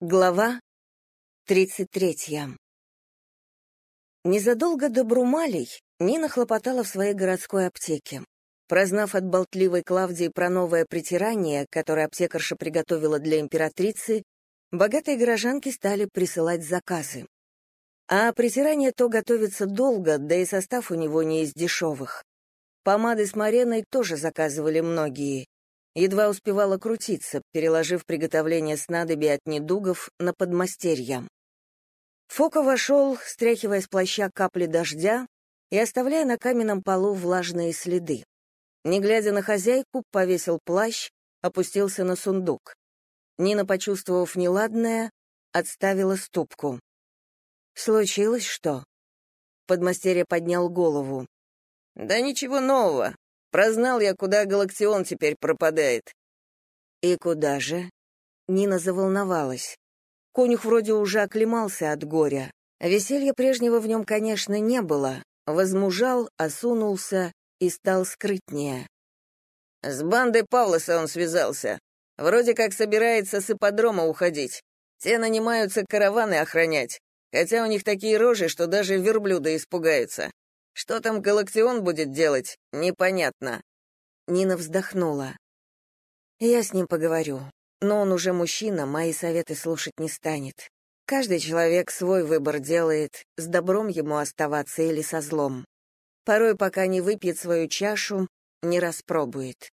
Глава 33. Незадолго до Брумалей Нина хлопотала в своей городской аптеке. Прознав от болтливой Клавдии про новое притирание, которое аптекарша приготовила для императрицы, богатые горожанки стали присылать заказы. А притирание то готовится долго, да и состав у него не из дешевых. Помады с мареной тоже заказывали многие едва успевала крутиться, переложив приготовление снадобий от недугов на подмастерья. Фока вошел, стряхивая с плаща капли дождя и оставляя на каменном полу влажные следы. Не глядя на хозяйку, повесил плащ, опустился на сундук. Нина, почувствовав неладное, отставила ступку. «Случилось что?» Подмастерье поднял голову. «Да ничего нового. Прознал я, куда Галактион теперь пропадает. И куда же? Нина заволновалась. Конюх вроде уже оклемался от горя. Веселья прежнего в нем, конечно, не было. Возмужал, осунулся и стал скрытнее. С бандой Павлоса он связался. Вроде как собирается с ипподрома уходить. Те нанимаются караваны охранять. Хотя у них такие рожи, что даже верблюда испугаются. Что там Галактион будет делать, непонятно. Нина вздохнула. Я с ним поговорю, но он уже мужчина, мои советы слушать не станет. Каждый человек свой выбор делает, с добром ему оставаться или со злом. Порой, пока не выпьет свою чашу, не распробует.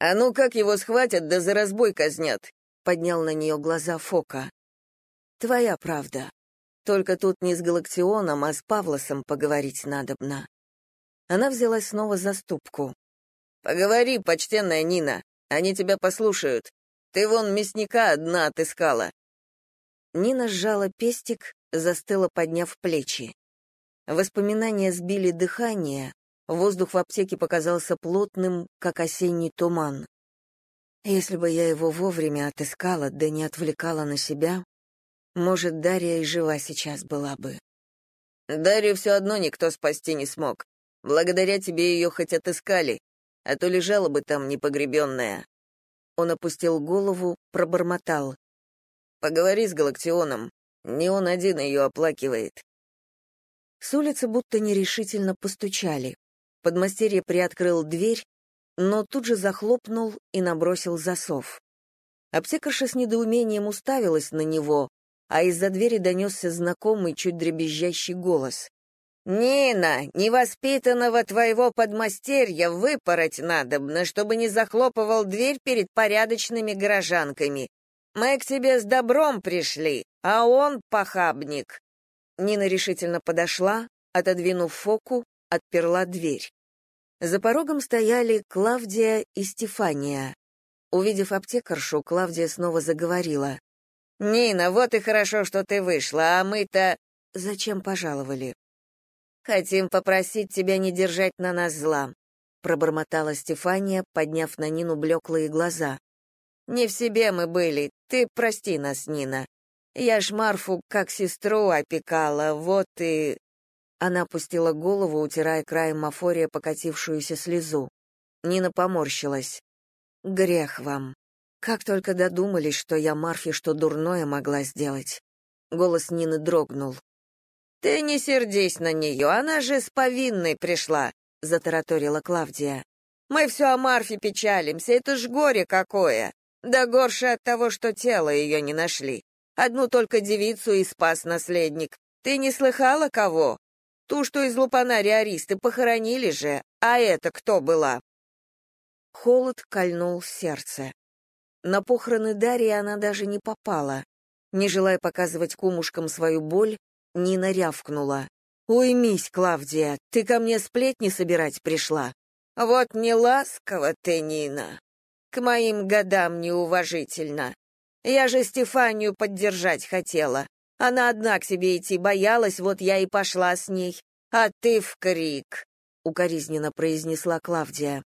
«А ну как его схватят, да за разбой казнят?» — поднял на нее глаза Фока. «Твоя правда. Только тут не с Галактионом, а с Павлосом поговорить надобно. Она взялась снова за ступку. «Поговори, почтенная Нина, они тебя послушают. Ты вон мясника одна отыскала». Нина сжала пестик, застыла, подняв плечи. Воспоминания сбили дыхание, воздух в аптеке показался плотным, как осенний туман. Если бы я его вовремя отыскала, да не отвлекала на себя, может, Дарья и жива сейчас была бы. Дарью все одно никто спасти не смог. Благодаря тебе ее хоть отыскали, а то лежала бы там непогребенная. Он опустил голову, пробормотал. Поговори с Галактионом, не он один ее оплакивает. С улицы будто нерешительно постучали. Подмастерье приоткрыл дверь, но тут же захлопнул и набросил засов. Аптекарша с недоумением уставилась на него, а из-за двери донесся знакомый, чуть дребезжащий голос. «Нина, невоспитанного твоего подмастерья выпороть надобно, чтобы не захлопывал дверь перед порядочными горожанками. Мы к тебе с добром пришли, а он похабник». Нина решительно подошла, отодвинув фоку, отперла дверь. За порогом стояли Клавдия и Стефания. Увидев аптекаршу, Клавдия снова заговорила. «Нина, вот и хорошо, что ты вышла, а мы-то...» «Зачем пожаловали?» «Хотим попросить тебя не держать на нас зла», — пробормотала Стефания, подняв на Нину блеклые глаза. «Не в себе мы были, ты прости нас, Нина. Я ж Марфу как сестру опекала, вот и...» Она опустила голову, утирая краем мафория покатившуюся слезу. Нина поморщилась. «Грех вам. Как только додумались, что я Марфе что дурное могла сделать. Голос Нины дрогнул. «Ты не сердись на нее, она же с повинной пришла», — затараторила Клавдия. «Мы все о Марфе печалимся, это ж горе какое. Да горше от того, что тело ее не нашли. Одну только девицу и спас наследник. Ты не слыхала кого? Ту, что из лупанари Аристы похоронили же, а это кто была?» Холод кольнул сердце. На похороны Дарьи она даже не попала. Не желая показывать кумушкам свою боль, Нина рявкнула. «Уймись, Клавдия, ты ко мне сплетни собирать пришла». «Вот не ласково ты, Нина. К моим годам неуважительно. Я же Стефанию поддержать хотела. Она одна к себе идти боялась, вот я и пошла с ней. А ты в крик», — укоризненно произнесла Клавдия.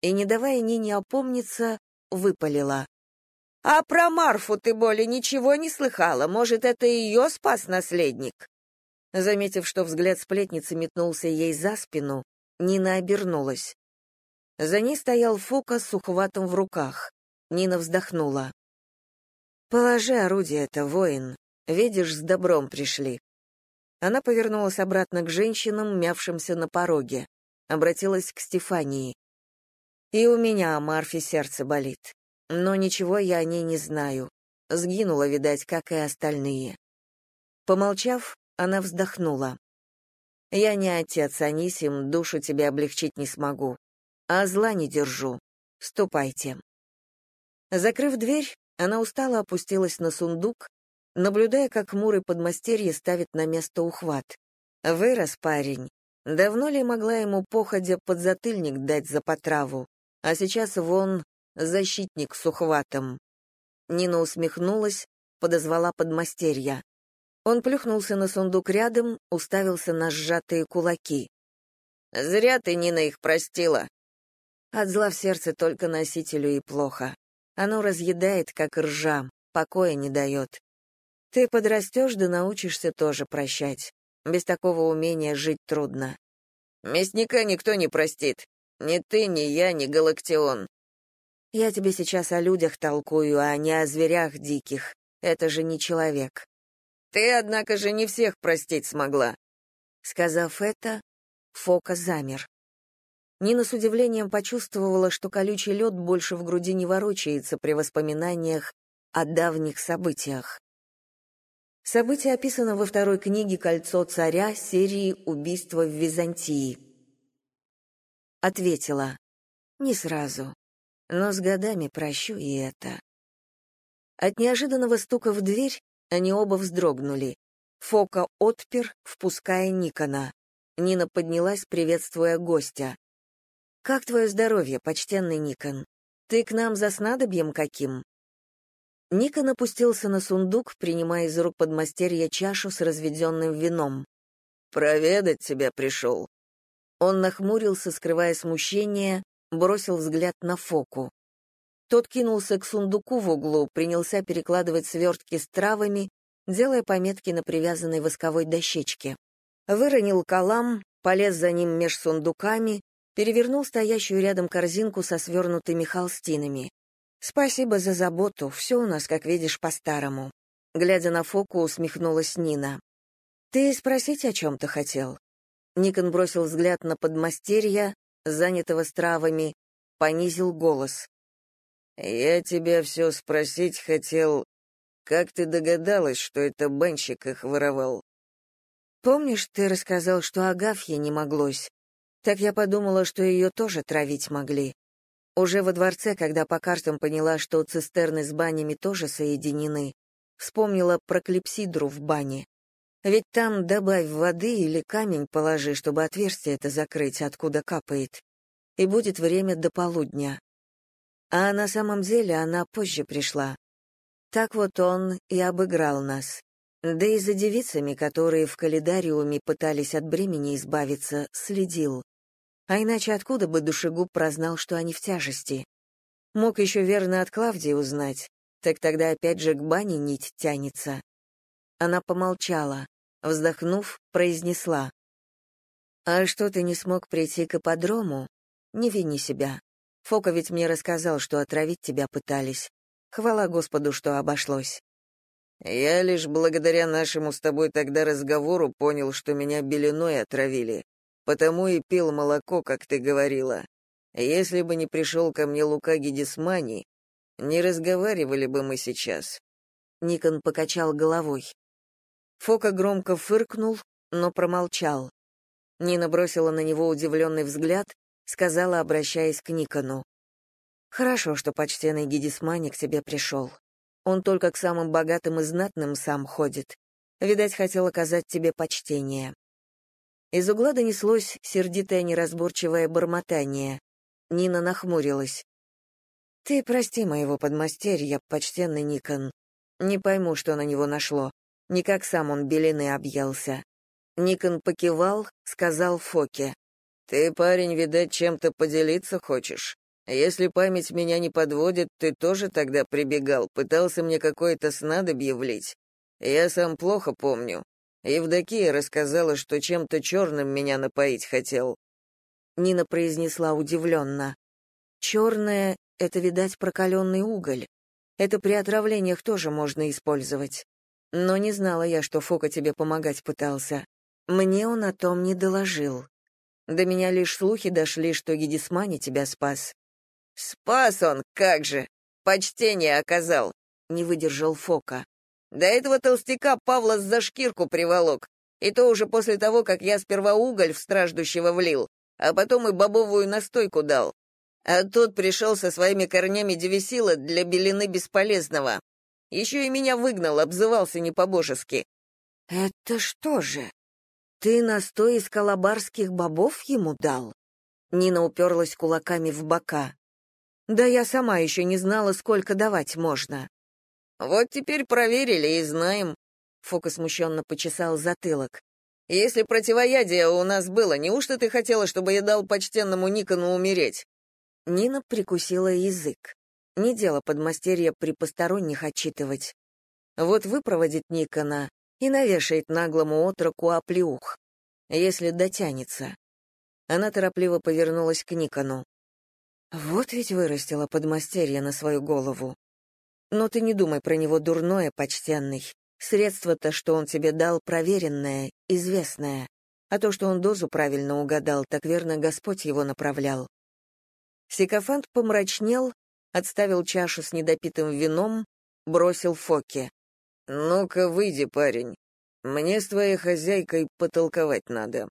И, не давая Нине опомниться, выпалила. «А про Марфу ты более ничего не слыхала? Может, это ее спас наследник?» Заметив, что взгляд сплетницы метнулся ей за спину, Нина обернулась. За ней стоял Фока с ухватом в руках. Нина вздохнула. «Положи орудие это, воин. Видишь, с добром пришли». Она повернулась обратно к женщинам, мявшимся на пороге. Обратилась к Стефании. «И у меня о Марфе сердце болит. Но ничего я о ней не знаю. Сгинула, видать, как и остальные». Помолчав, она вздохнула. «Я не отец, Анисим, душу тебе облегчить не смогу. А зла не держу. Ступайте». Закрыв дверь, она устало опустилась на сундук, наблюдая, как хмурый подмастерье ставит на место ухват. Вырос парень. Давно ли могла ему походя подзатыльник дать за потраву? А сейчас вон защитник с ухватом. Нина усмехнулась, подозвала подмастерья. Он плюхнулся на сундук рядом, уставился на сжатые кулаки. «Зря ты, Нина, их простила». От зла в сердце только носителю и плохо. Оно разъедает, как ржа, покоя не дает. Ты подрастешь, да научишься тоже прощать. Без такого умения жить трудно. Мясника никто не простит. Ни ты, ни я, ни Галактион. Я тебе сейчас о людях толкую, а не о зверях диких. Это же не человек. Ты, однако же, не всех простить смогла. Сказав это, Фока замер. Нина с удивлением почувствовала, что колючий лед больше в груди не ворочается при воспоминаниях о давних событиях. Событие описано во второй книге «Кольцо царя» серии «Убийство в Византии». Ответила. Не сразу, но с годами прощу и это. От неожиданного стука в дверь они оба вздрогнули. Фока отпер, впуская Никона. Нина поднялась, приветствуя гостя. «Как твое здоровье, почтенный Никон? Ты к нам за снадобьем каким?» Никон опустился на сундук, принимая из рук подмастерья чашу с разведенным вином. «Проведать тебя пришел». Он нахмурился, скрывая смущение, бросил взгляд на Фоку. Тот кинулся к сундуку в углу, принялся перекладывать свертки с травами, делая пометки на привязанной восковой дощечке. Выронил калам, полез за ним меж сундуками, перевернул стоящую рядом корзинку со свернутыми холстинами. «Спасибо за заботу, все у нас, как видишь, по-старому». Глядя на Фоку, усмехнулась Нина. «Ты спросить о чем-то хотел?» Никон бросил взгляд на подмастерья, занятого стравами, понизил голос. «Я тебя все спросить хотел, как ты догадалась, что это банщик их воровал?» «Помнишь, ты рассказал, что Агафье не моглось? Так я подумала, что ее тоже травить могли. Уже во дворце, когда по картам поняла, что цистерны с банями тоже соединены, вспомнила про клипсидру в бане. Ведь там добавь воды или камень положи, чтобы отверстие это закрыть, откуда капает. И будет время до полудня. А на самом деле она позже пришла. Так вот он и обыграл нас. Да и за девицами, которые в календариуме пытались от бремени избавиться, следил. А иначе откуда бы душегуб прознал, что они в тяжести? Мог еще верно от Клавдии узнать, так тогда опять же к бане нить тянется. Она помолчала, вздохнув, произнесла. «А что ты не смог прийти к ипподрому? Не вини себя. Фока ведь мне рассказал, что отравить тебя пытались. Хвала Господу, что обошлось». «Я лишь благодаря нашему с тобой тогда разговору понял, что меня белиной отравили. Потому и пил молоко, как ты говорила. Если бы не пришел ко мне Лука Гедисмани, не разговаривали бы мы сейчас». Никон покачал головой. Фока громко фыркнул, но промолчал. Нина бросила на него удивленный взгляд, сказала, обращаясь к Никону. «Хорошо, что почтенный Гедисмани к тебе пришел. Он только к самым богатым и знатным сам ходит. Видать, хотел оказать тебе почтение. Из угла донеслось сердитое неразборчивое бормотание. Нина нахмурилась. «Ты прости моего подмастерья, почтенный Никон. Не пойму, что на него нашло. Никак сам он белины объелся». Никон покивал, сказал Фоке. «Ты, парень, видать, чем-то поделиться хочешь? Если память меня не подводит, ты тоже тогда прибегал, пытался мне какое-то снадобье влить. Я сам плохо помню. Евдокия рассказала, что чем-то черным меня напоить хотел. Нина произнесла удивленно. «Черное — это, видать, прокаленный уголь. Это при отравлениях тоже можно использовать. Но не знала я, что Фока тебе помогать пытался. Мне он о том не доложил. До меня лишь слухи дошли, что Гедисмани тебя спас. Спас он, как же! Почтение оказал, не выдержал Фока. До этого толстяка Павла за шкирку приволок, и то уже после того, как я сперва уголь в страждущего влил, а потом и бобовую настойку дал. А тот пришел со своими корнями девисила для белины бесполезного. Еще и меня выгнал, обзывался не по-божески. «Это что же? Ты настой из калабарских бобов ему дал?» Нина уперлась кулаками в бока. «Да я сама еще не знала, сколько давать можно». «Вот теперь проверили и знаем», — Фока смущенно почесал затылок. «Если противоядие у нас было, неужто ты хотела, чтобы я дал почтенному Никону умереть?» Нина прикусила язык. Не дело подмастерья при посторонних отчитывать. Вот выпроводит Никона и навешает наглому отроку оплеух, если дотянется. Она торопливо повернулась к Никону. Вот ведь вырастила подмастерье на свою голову. Но ты не думай про него дурное, почтенный. Средство-то, что он тебе дал, проверенное, известное. А то, что он дозу правильно угадал, так верно Господь его направлял. Сикофант помрачнел, отставил чашу с недопитым вином, бросил Фоке. «Ну-ка, выйди, парень. Мне с твоей хозяйкой потолковать надо».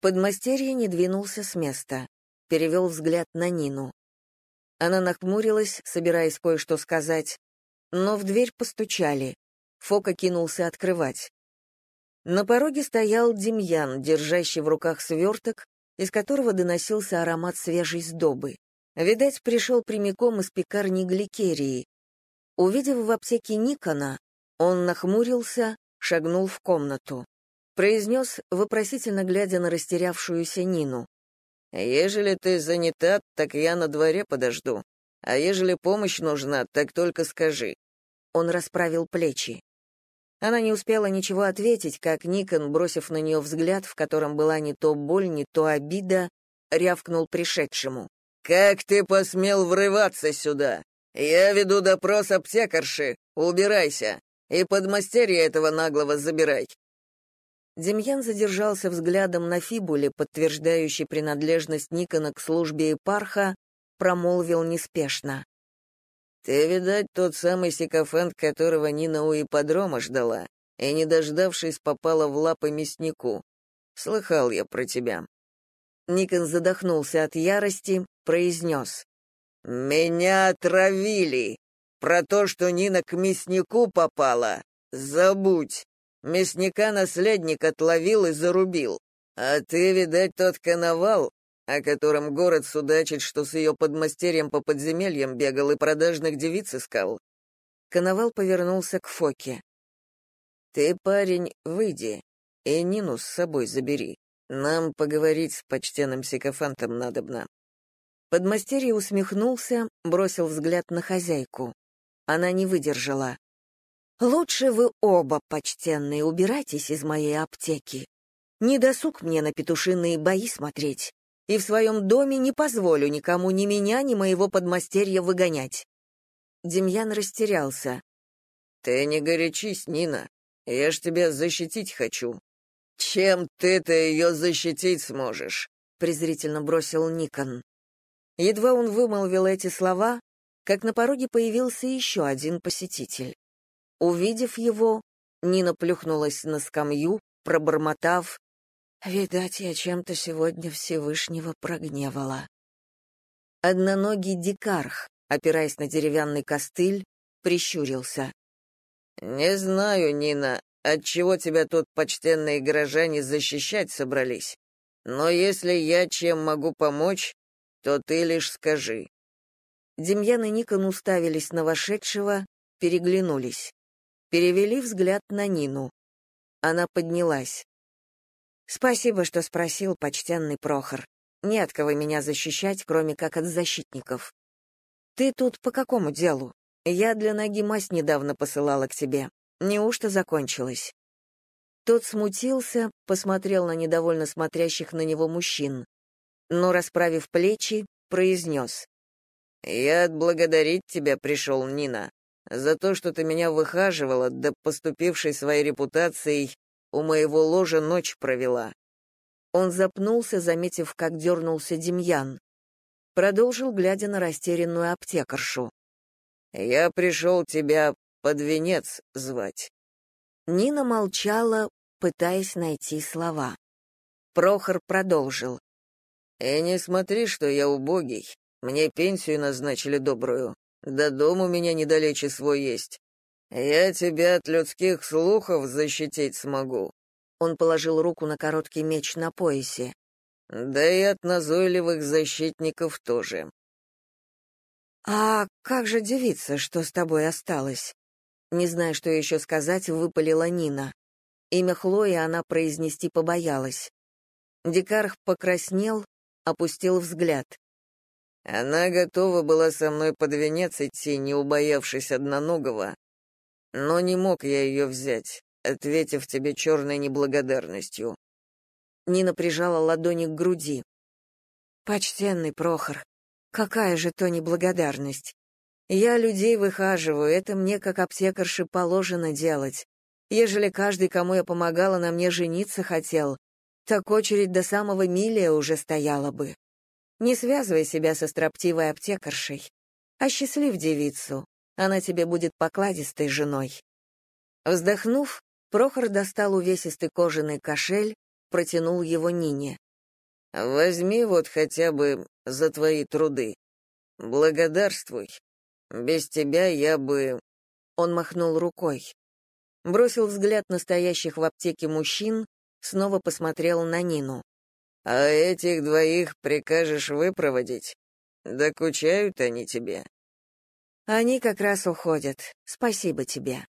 Подмастерье не двинулся с места, перевел взгляд на Нину. Она нахмурилась, собираясь кое-что сказать, но в дверь постучали. Фока кинулся открывать. На пороге стоял Демьян, держащий в руках сверток, из которого доносился аромат свежей сдобы. Видать, пришел прямиком из пекарни Гликерии. Увидев в аптеке Никона, он нахмурился, шагнул в комнату. Произнес, вопросительно глядя на растерявшуюся Нину. «Ежели ты занята, так я на дворе подожду. А ежели помощь нужна, так только скажи». Он расправил плечи. Она не успела ничего ответить, как Никон, бросив на нее взгляд, в котором была не то боль, не то обида, рявкнул пришедшему. «Как ты посмел врываться сюда? Я веду допрос аптекарши. Убирайся. И подмастерье этого наглого забирай». Демьян задержался взглядом на фибуле, подтверждающей принадлежность Никона к службе епарха, промолвил неспешно. Ты, видать, тот самый сикофант, которого Нина у ипподрома ждала, и, не дождавшись, попала в лапы мяснику. Слыхал я про тебя». Никон задохнулся от ярости, произнес. «Меня отравили! Про то, что Нина к мяснику попала, забудь! Мясника наследник отловил и зарубил. А ты, видать, тот коновал, о котором город судачит, что с ее подмастерьем по подземельям бегал и продажных девиц искал. Коновал повернулся к Фоке. «Ты, парень, выйди и Нину с собой забери. Нам поговорить с почтенным сикофантом надобно». Подмастерье усмехнулся, бросил взгляд на хозяйку. Она не выдержала. «Лучше вы оба, почтенные, убирайтесь из моей аптеки. Не досуг мне на петушиные бои смотреть и в своем доме не позволю никому ни меня, ни моего подмастерья выгонять». Демьян растерялся. «Ты не горячись, Нина. Я ж тебя защитить хочу». «Чем ты-то ее защитить сможешь?» — презрительно бросил Никон. Едва он вымолвил эти слова, как на пороге появился еще один посетитель. Увидев его, Нина плюхнулась на скамью, пробормотав Видать, я чем-то сегодня Всевышнего прогневала. Одноногий дикарх, опираясь на деревянный костыль, прищурился. «Не знаю, Нина, отчего тебя тут почтенные горожане защищать собрались. Но если я чем могу помочь, то ты лишь скажи». Демьян и Никон уставились на вошедшего, переглянулись. Перевели взгляд на Нину. Она поднялась. Спасибо, что спросил, почтенный Прохор. Не от кого меня защищать, кроме как от защитников. Ты тут по какому делу? Я для ноги мазь недавно посылала к тебе. Неужто закончилось? Тот смутился, посмотрел на недовольно смотрящих на него мужчин, но, расправив плечи, произнес. «Я отблагодарить тебя пришел, Нина. За то, что ты меня выхаживала, да поступившей своей репутацией, у моего ложа ночь провела». Он запнулся, заметив, как дернулся Демьян. Продолжил, глядя на растерянную аптекаршу. «Я пришел тебя под венец звать». Нина молчала, пытаясь найти слова. Прохор продолжил. «И не смотри, что я убогий. Мне пенсию назначили добрую. Да дом у меня недалече свой есть. Я тебя от людских слухов защитить смогу». Он положил руку на короткий меч на поясе. «Да и от назойливых защитников тоже». «А как же девица, что с тобой осталась?» Не зная, что еще сказать, выпалила Нина. Имя Хлои она произнести побоялась. Дикарх покраснел, опустил взгляд. Она готова была со мной под венец идти, не убоявшись одноногого. Но не мог я ее взять, ответив тебе черной неблагодарностью. Нина прижала ладони к груди. «Почтенный Прохор, какая же то неблагодарность! Я людей выхаживаю, это мне, как аптекарше, положено делать. Ежели каждый, кому я помогала, на мне жениться хотел, так очередь до самого милия уже стояла бы. Не связывай себя со строптивой аптекаршей. Осчастлив девицу, она тебе будет покладистой женой. Вздохнув, Прохор достал увесистый кожаный кошель, протянул его Нине. «Возьми вот хотя бы за твои труды. Благодарствуй. Без тебя я бы...» Он махнул рукой. Бросил взгляд настоящих в аптеке мужчин, снова посмотрел на Нину. «А этих двоих прикажешь выпроводить? Докучают они тебе?» «Они как раз уходят. Спасибо тебе».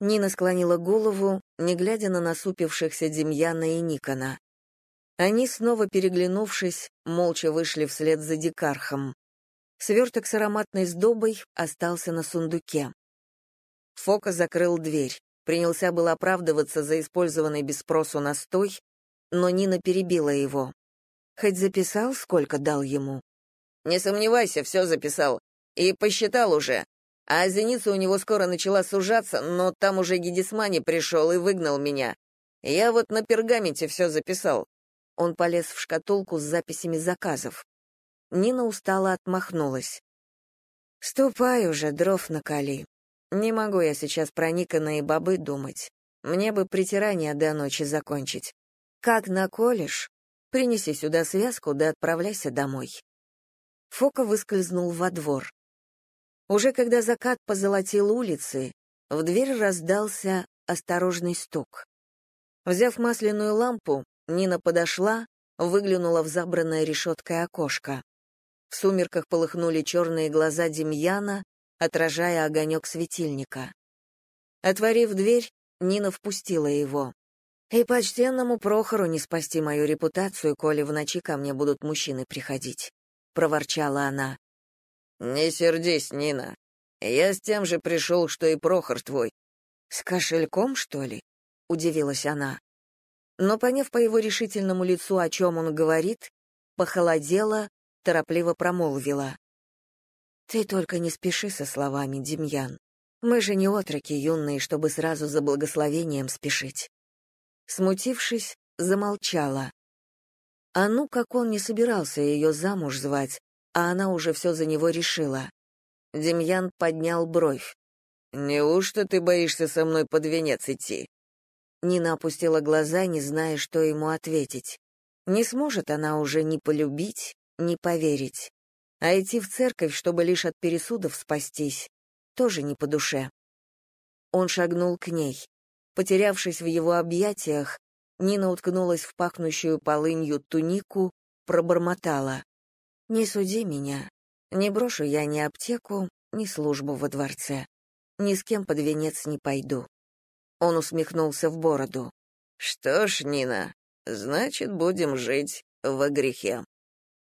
Нина склонила голову, не глядя на насупившихся Демьяна и Никона. Они, снова переглянувшись, молча вышли вслед за дикархом. Сверток с ароматной сдобой остался на сундуке. Фока закрыл дверь. Принялся был оправдываться за использованный без спросу настой, но Нина перебила его. Хоть записал, сколько дал ему? «Не сомневайся, все записал. И посчитал уже. А зеница у него скоро начала сужаться, но там уже Гедисмани пришел и выгнал меня. Я вот на пергаменте все записал». Он полез в шкатулку с записями заказов. Нина устало отмахнулась. «Ступай уже, дров накали. Не могу я сейчас про Никона и бобы думать. Мне бы притирание до ночи закончить. Как наколешь, принеси сюда связку да отправляйся домой. Фока выскользнул во двор. Уже когда закат позолотил улицы, в дверь раздался осторожный стук. Взяв масляную лампу, Нина подошла, выглянула в забранное решеткой окошко. В сумерках полыхнули черные глаза Демьяна, отражая огонек светильника. Отворив дверь, Нина впустила его. И почтенному Прохору не спасти мою репутацию, коли в ночи ко мне будут мужчины приходить, проворчала она. Не сердись, Нина. Я с тем же пришел, что и Прохор твой. С кошельком, что ли? удивилась она. Но поняв по его решительному лицу, о чем он говорит, похолодела, торопливо промолвила: «Ты только не спеши со словами, Демьян. Мы же не отроки юные, чтобы сразу за благословением спешить. Смутившись, замолчала. А ну, как он не собирался ее замуж звать, а она уже все за него решила. Демьян поднял бровь. «Неужто ты боишься со мной под венец идти?» Нина опустила глаза, не зная, что ему ответить. Не сможет она уже ни полюбить, ни поверить. А идти в церковь, чтобы лишь от пересудов спастись, тоже не по душе. Он шагнул к ней. Потерявшись в его объятиях, Нина уткнулась в пахнущую полынью тунику, пробормотала. «Не суди меня. Не брошу я ни аптеку, ни службу во дворце. Ни с кем под венец не пойду». Он усмехнулся в бороду. «Что ж, Нина, значит, будем жить во грехе».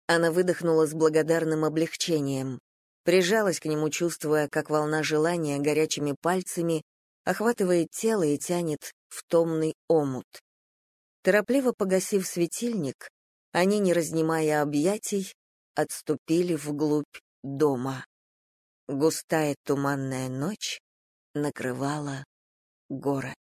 Она выдохнула с благодарным облегчением, прижалась к нему, чувствуя, как волна желания горячими пальцами охватывает тело и тянет в томный омут. Торопливо погасив светильник, они, не разнимая объятий, отступили вглубь дома. Густая туманная ночь накрывала город.